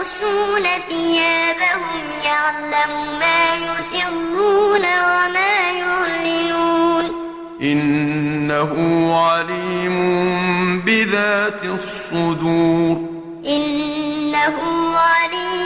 يستغشون ثيابهم يعلم ما يسرون وما يعلنون. إنه عليم بذات الصدور. إنه عليم